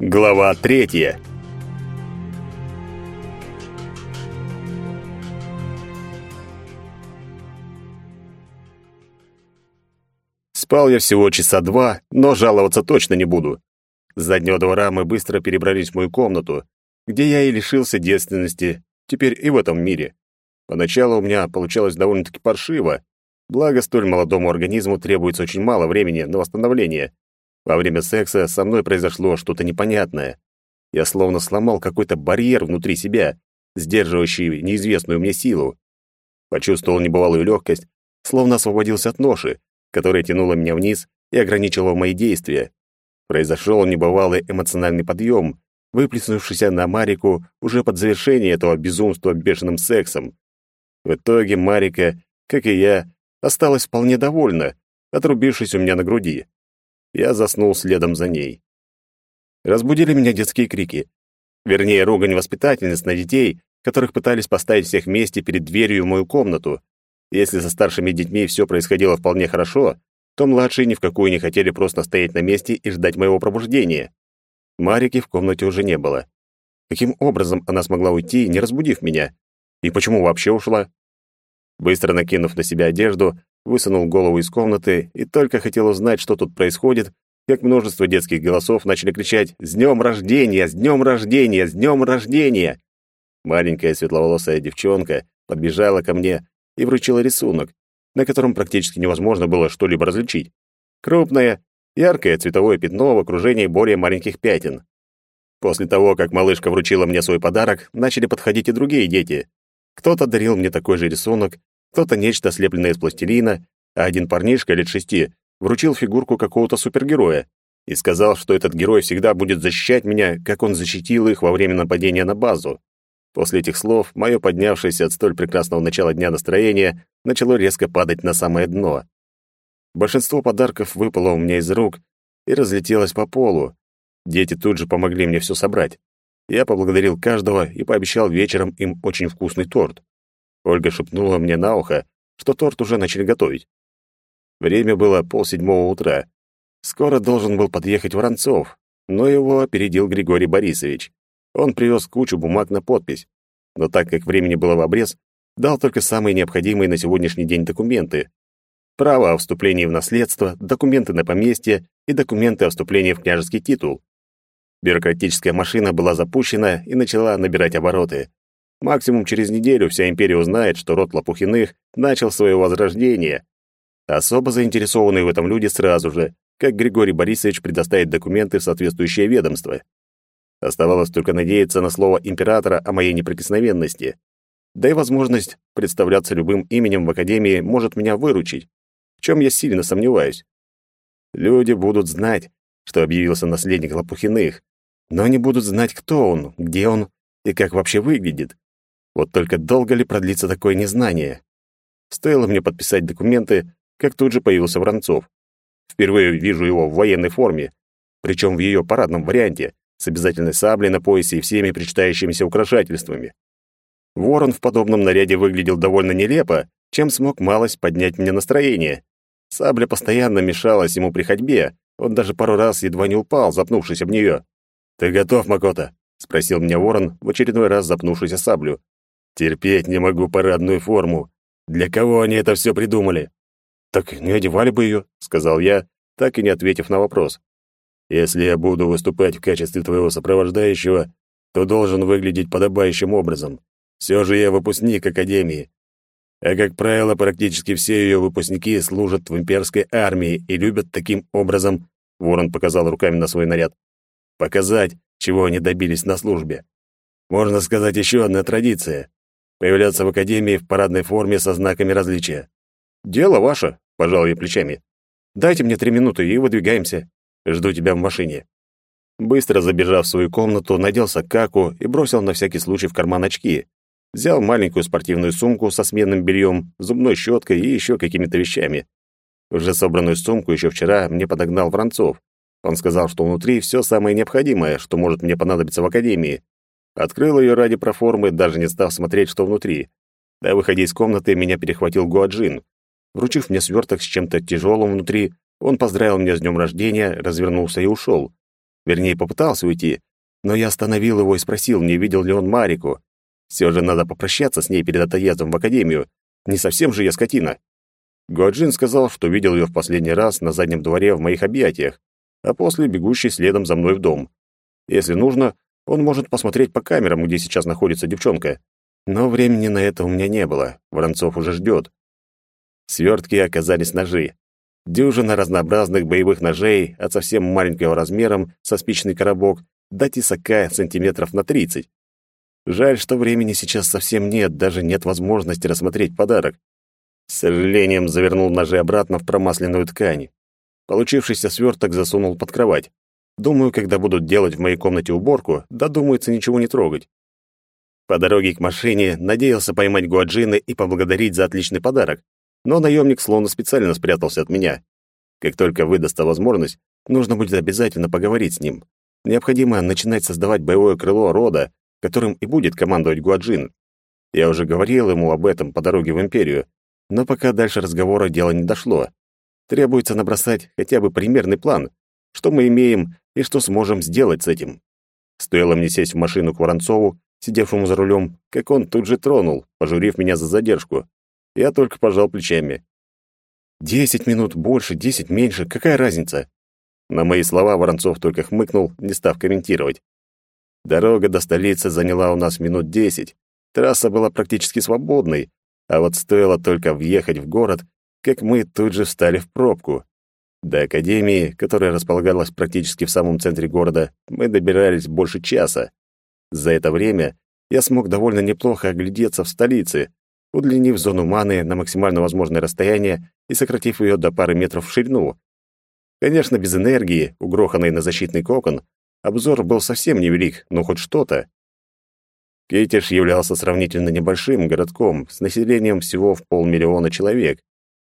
Глава третья. Спал я всего часа два, но жаловаться точно не буду. С заднего двора мы быстро перебрались в мою комнату, где я и лишился девственности, теперь и в этом мире. Поначалу у меня получалось довольно-таки паршиво, благо столь молодому организму требуется очень мало времени на восстановление, во время секса со мной произошло что-то непонятное. Я словно сломал какой-то барьер внутри себя, сдерживающий неизвестную мне силу. Почувствовал небывалую легкость, словно освободился от ноши, которая тянула меня вниз и ограничивала мои действия. Произошел небывалый эмоциональный подъем, выплеснувшийся на Марику уже под завершение этого безумства бешеным сексом. В итоге Марика, как и я, осталась вполне довольна, отрубившись у меня на груди. Я заснул следом за ней. Разбудили меня детские крики. Вернее, ругань воспитательниц на детей, которых пытались поставить всех вместе перед дверью в мою комнату. Если со старшими детьми все происходило вполне хорошо, то младшие ни в какую не хотели просто стоять на месте и ждать моего пробуждения. Марики в комнате уже не было. Каким образом она смогла уйти, не разбудив меня? И почему вообще ушла? Быстро накинув на себя одежду, высунул голову из комнаты и только хотел узнать, что тут происходит, как множество детских голосов начали кричать «С днем рождения! С днем рождения! С днем рождения!» Маленькая светловолосая девчонка подбежала ко мне и вручила рисунок, на котором практически невозможно было что-либо различить. Крупное, яркое цветовое пятно в окружении более маленьких пятен. После того, как малышка вручила мне свой подарок, начали подходить и другие дети. Кто-то дарил мне такой же рисунок, кто-то нечто слепленное из пластилина, а один парнишка лет шести вручил фигурку какого-то супергероя и сказал, что этот герой всегда будет защищать меня, как он защитил их во время нападения на базу. После этих слов мое поднявшееся от столь прекрасного начала дня настроение начало резко падать на самое дно. Большинство подарков выпало у меня из рук и разлетелось по полу. Дети тут же помогли мне все собрать. Я поблагодарил каждого и пообещал вечером им очень вкусный торт. Ольга шепнула мне на ухо, что торт уже начали готовить. Время было полседьмого утра. Скоро должен был подъехать Воронцов, но его опередил Григорий Борисович. Он привез кучу бумаг на подпись, но так как времени было в обрез, дал только самые необходимые на сегодняшний день документы. Право о вступлении в наследство, документы на поместье и документы о вступлении в княжеский титул. Бюрократическая машина была запущена и начала набирать обороты. Максимум через неделю вся империя узнает, что род Лопухиных начал свое возрождение. Особо заинтересованные в этом люди сразу же, как Григорий Борисович предоставит документы в соответствующее ведомство. Оставалось только надеяться на слово императора о моей неприкосновенности. Да и возможность представляться любым именем в академии может меня выручить, в чем я сильно сомневаюсь. Люди будут знать, что объявился наследник Лопухиных, но они будут знать, кто он, где он и как вообще выглядит. Вот только долго ли продлится такое незнание? Стоило мне подписать документы, как тут же появился Воронцов. Впервые вижу его в военной форме, причем в ее парадном варианте, с обязательной саблей на поясе и всеми причитающимися украшательствами. Ворон в подобном наряде выглядел довольно нелепо, чем смог малость поднять мне настроение. Сабля постоянно мешалась ему при ходьбе, он даже пару раз едва не упал, запнувшись об нее. «Ты готов, Макота?» — спросил меня ворон, в очередной раз запнувшись о саблю. Терпеть не могу парадную форму. Для кого они это все придумали? Так не одевали бы ее, сказал я, так и не ответив на вопрос. Если я буду выступать в качестве твоего сопровождающего, то должен выглядеть подобающим образом. Все же я выпускник академии. А как правило, практически все ее выпускники служат в имперской армии и любят таким образом, Ворон показал руками на свой наряд, показать, чего они добились на службе. Можно сказать, еще одна традиция появляться в академии в парадной форме со знаками различия. Дело ваше, пожал я плечами. Дайте мне три минуты и выдвигаемся. Жду тебя в машине. Быстро забежав в свою комнату, надел сакаку и бросил на всякий случай в карман очки. Взял маленькую спортивную сумку со сменным бельем, зубной щеткой и еще какими-то вещами. Уже собранную сумку еще вчера мне подогнал Воронцов. Он сказал, что внутри все самое необходимое, что может мне понадобиться в академии, Открыл ее ради проформы, даже не став смотреть, что внутри. Да, выходя из комнаты, меня перехватил Гуаджин. Вручив мне сверток с чем-то тяжелым внутри, он поздравил меня с днем рождения, развернулся и ушел. Вернее, попытался уйти, но я остановил его и спросил, не видел ли он Марику. Все же надо попрощаться с ней перед отъездом в академию. Не совсем же я скотина. Гуаджин сказал, что видел ее в последний раз на заднем дворе в моих объятиях, а после бегущей следом за мной в дом. Если нужно, он может посмотреть по камерам, где сейчас находится девчонка. Но времени на это у меня не было. Воронцов уже ждет. Свертки оказались ножи. Дюжина разнообразных боевых ножей от совсем маленького размером со спичный коробок до тесака сантиметров на тридцать. Жаль, что времени сейчас совсем нет, даже нет возможности рассмотреть подарок. С сожалением завернул ножи обратно в промасленную ткань. Получившийся сверток засунул под кровать. Думаю, когда будут делать в моей комнате уборку, додумаются ничего не трогать. По дороге к машине надеялся поймать Гуаджина и поблагодарить за отличный подарок, но наемник словно специально спрятался от меня. Как только выдастся возможность, нужно будет обязательно поговорить с ним. Необходимо начинать создавать боевое крыло рода, которым и будет командовать Гуаджин. Я уже говорил ему об этом по дороге в Империю, но пока дальше разговора дело не дошло. Требуется набросать хотя бы примерный план, что мы имеем и что сможем сделать с этим. Стоило мне сесть в машину к Воронцову, сидевшему за рулем, как он тут же тронул, пожурив меня за задержку. Я только пожал плечами. «Десять минут больше, десять меньше, какая разница?» На мои слова Воронцов только хмыкнул, не став комментировать. Дорога до столицы заняла у нас минут десять. Трасса была практически свободной, а вот стоило только въехать в город, как мы тут же встали в пробку. До академии, которая располагалась практически в самом центре города, мы добирались больше часа. За это время я смог довольно неплохо оглядеться в столице, удлинив зону маны на максимально возможное расстояние и сократив ее до пары метров в ширину. Конечно, без энергии, угроханной на защитный кокон, обзор был совсем невелик, но хоть что-то. Кейтиш являлся сравнительно небольшим городком с населением всего в полмиллиона человек,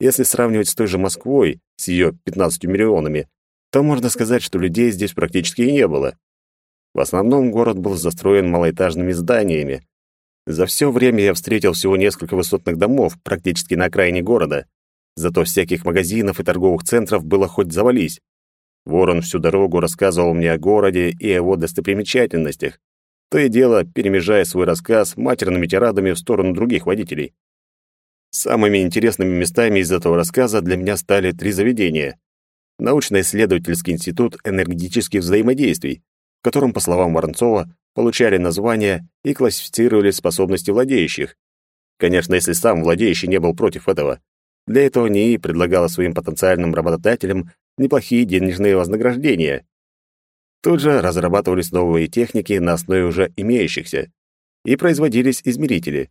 если сравнивать с той же Москвой, с ее 15 миллионами, то можно сказать, что людей здесь практически и не было. В основном город был застроен малоэтажными зданиями. За все время я встретил всего несколько высотных домов практически на окраине города. Зато всяких магазинов и торговых центров было хоть завались. Ворон всю дорогу рассказывал мне о городе и о его достопримечательностях, то и дело перемежая свой рассказ матерными тирадами в сторону других водителей. Самыми интересными местами из этого рассказа для меня стали три заведения. Научно-исследовательский институт энергетических взаимодействий, в котором, по словам Воронцова, получали названия и классифицировали способности владеющих. Конечно, если сам владеющий не был против этого. Для этого НИИ предлагала своим потенциальным работодателям неплохие денежные вознаграждения. Тут же разрабатывались новые техники на основе уже имеющихся и производились измерители.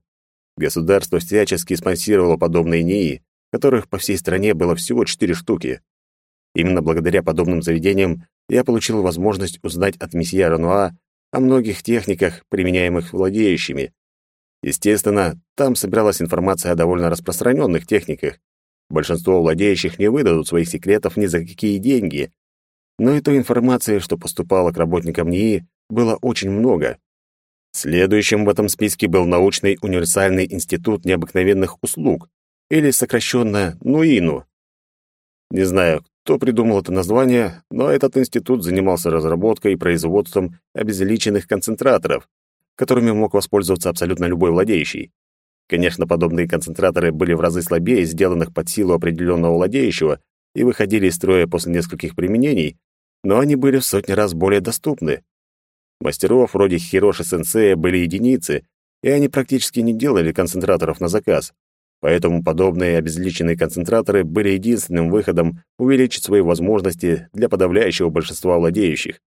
Государство всячески спонсировало подобные НИИ, которых по всей стране было всего четыре штуки. Именно благодаря подобным заведениям я получил возможность узнать от месье Рануа о многих техниках, применяемых владеющими. Естественно, там собиралась информация о довольно распространенных техниках. Большинство владеющих не выдадут своих секретов ни за какие деньги. Но и той информации, что поступала к работникам НИИ, было очень много. Следующим в этом списке был научный универсальный институт необыкновенных услуг, или сокращенно НУИНУ. Не знаю, кто придумал это название, но этот институт занимался разработкой и производством обезличенных концентраторов, которыми мог воспользоваться абсолютно любой владеющий. Конечно, подобные концентраторы были в разы слабее сделанных под силу определенного владеющего и выходили из строя после нескольких применений, но они были в сотни раз более доступны. Мастеров вроде Хироши-сенсея были единицы, и они практически не делали концентраторов на заказ. Поэтому подобные обезличенные концентраторы были единственным выходом увеличить свои возможности для подавляющего большинства владеющих.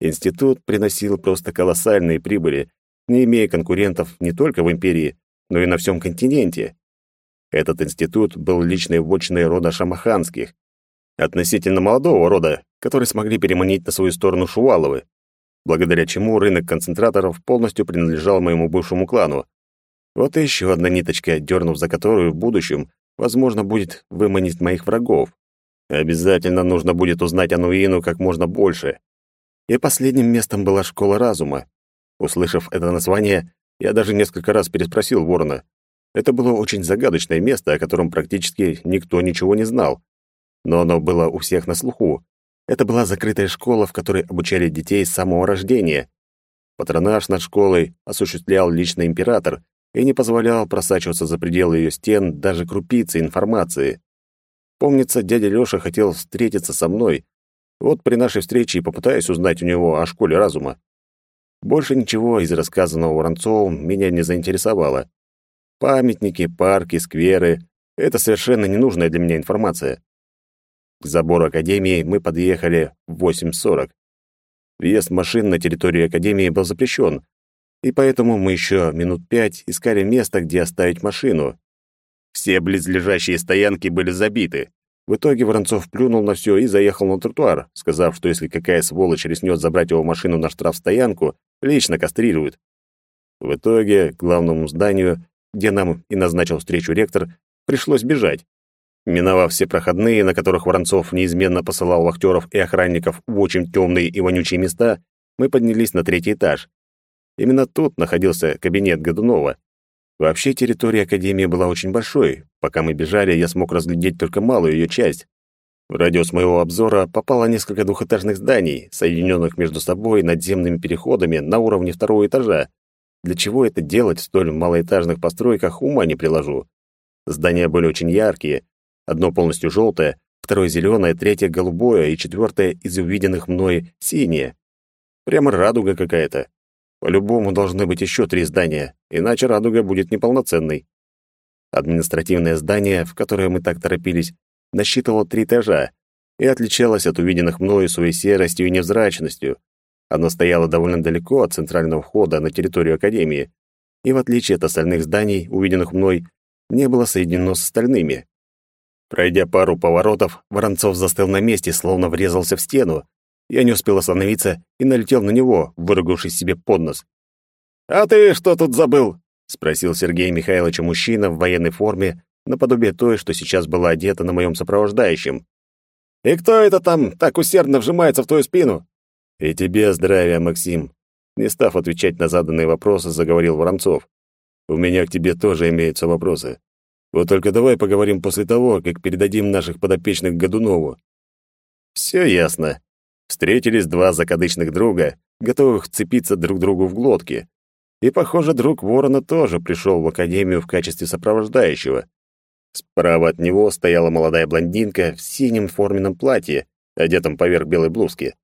Институт приносил просто колоссальные прибыли, не имея конкурентов не только в империи, но и на всем континенте. Этот институт был личной вотчиной рода Шамаханских, относительно молодого рода, который смогли переманить на свою сторону Шуваловы благодаря чему рынок концентраторов полностью принадлежал моему бывшему клану. Вот и еще одна ниточка, дернув за которую в будущем, возможно, будет выманить моих врагов. Обязательно нужно будет узнать о Нуину как можно больше. И последним местом была школа разума. Услышав это название, я даже несколько раз переспросил Ворона. Это было очень загадочное место, о котором практически никто ничего не знал. Но оно было у всех на слуху. Это была закрытая школа, в которой обучали детей с самого рождения. Патронаж над школой осуществлял лично император и не позволял просачиваться за пределы ее стен даже крупицы информации. Помнится, дядя Лёша хотел встретиться со мной. Вот при нашей встрече и попытаюсь узнать у него о школе разума. Больше ничего из рассказанного Воронцовым меня не заинтересовало. Памятники, парки, скверы — это совершенно ненужная для меня информация. К забору Академии мы подъехали в 8.40. Въезд машин на территорию Академии был запрещен, и поэтому мы еще минут пять искали место, где оставить машину. Все близлежащие стоянки были забиты. В итоге Воронцов плюнул на все и заехал на тротуар, сказав, что если какая сволочь рискнет забрать его машину на штрафстоянку, лично кастрирует. В итоге к главному зданию, где нам и назначил встречу ректор, пришлось бежать. Миновав все проходные, на которых Воронцов неизменно посылал вахтеров и охранников в очень темные и вонючие места, мы поднялись на третий этаж. Именно тут находился кабинет Годунова. Вообще территория Академии была очень большой. Пока мы бежали, я смог разглядеть только малую ее часть. В радиус моего обзора попало несколько двухэтажных зданий, соединенных между собой надземными переходами на уровне второго этажа. Для чего это делать в столь малоэтажных постройках, ума не приложу. Здания были очень яркие, Одно полностью желтое, второе зеленое, третье голубое и четвертое из увиденных мной синее. Прямо радуга какая-то. По-любому должны быть еще три здания, иначе радуга будет неполноценной. Административное здание, в которое мы так торопились, насчитывало три этажа и отличалось от увиденных мною своей серостью и невзрачностью. Оно стояло довольно далеко от центрального входа на территорию Академии, и в отличие от остальных зданий, увиденных мной, не было соединено с остальными. Пройдя пару поворотов, Воронцов застыл на месте, словно врезался в стену. Я не успел остановиться и налетел на него, выругавшись себе под нос. «А ты что тут забыл?» — спросил Сергей Михайлович мужчина в военной форме, наподобие той, что сейчас была одета на моем сопровождающем. «И кто это там так усердно вжимается в твою спину?» «И тебе здравия, Максим!» Не став отвечать на заданные вопросы, заговорил Воронцов. «У меня к тебе тоже имеются вопросы. Вот только давай поговорим после того, как передадим наших подопечных Годунову. Все ясно. Встретились два закадычных друга, готовых цепиться друг другу в глотки. И, похоже, друг Ворона тоже пришел в академию в качестве сопровождающего. Справа от него стояла молодая блондинка в синем форменном платье, одетом поверх белой блузки.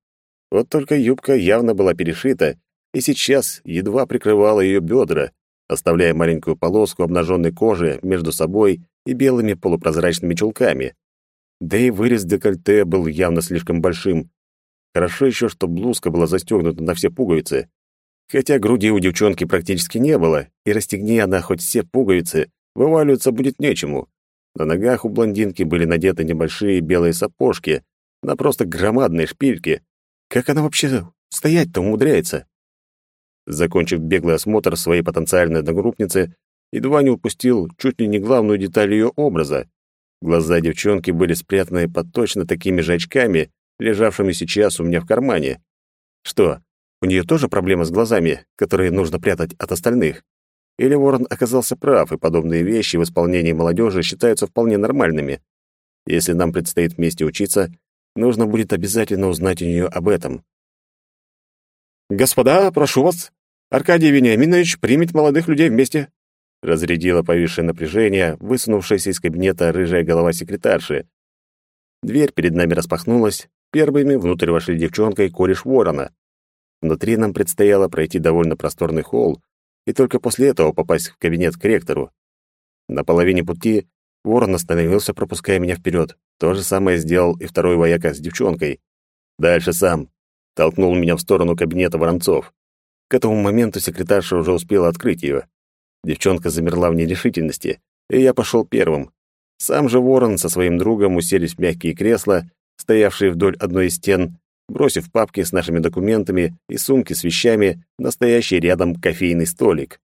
Вот только юбка явно была перешита, и сейчас едва прикрывала ее бедра, оставляя маленькую полоску обнаженной кожи между собой и белыми полупрозрачными чулками. Да и вырез декольте был явно слишком большим. Хорошо еще, что блузка была застегнута на все пуговицы. Хотя груди у девчонки практически не было, и расстегни она хоть все пуговицы, вываливаться будет нечему. На ногах у блондинки были надеты небольшие белые сапожки, на просто громадные шпильки. Как она вообще стоять-то умудряется? Закончив беглый осмотр своей потенциальной одногруппницы, едва не упустил чуть ли не главную деталь ее образа. Глаза девчонки были спрятаны под точно такими же очками, лежавшими сейчас у меня в кармане. Что, у нее тоже проблема с глазами, которые нужно прятать от остальных? Или Ворон оказался прав, и подобные вещи в исполнении молодежи считаются вполне нормальными? Если нам предстоит вместе учиться, нужно будет обязательно узнать у нее об этом. «Господа, прошу вас, Аркадий Вениаминович примет молодых людей вместе», разрядила повисшее напряжение, высунувшаяся из кабинета рыжая голова секретарши. Дверь перед нами распахнулась, первыми внутрь вошли девчонка и кореш ворона. Внутри нам предстояло пройти довольно просторный холл и только после этого попасть в кабинет к ректору. На половине пути ворон остановился, пропуская меня вперед. То же самое сделал и второй вояка с девчонкой. «Дальше сам», толкнул меня в сторону кабинета Воронцов. К этому моменту секретарша уже успела открыть ее. Девчонка замерла в нерешительности, и я пошел первым. Сам же Ворон со своим другом уселись в мягкие кресла, стоявшие вдоль одной из стен, бросив папки с нашими документами и сумки с вещами на стоящий рядом кофейный столик.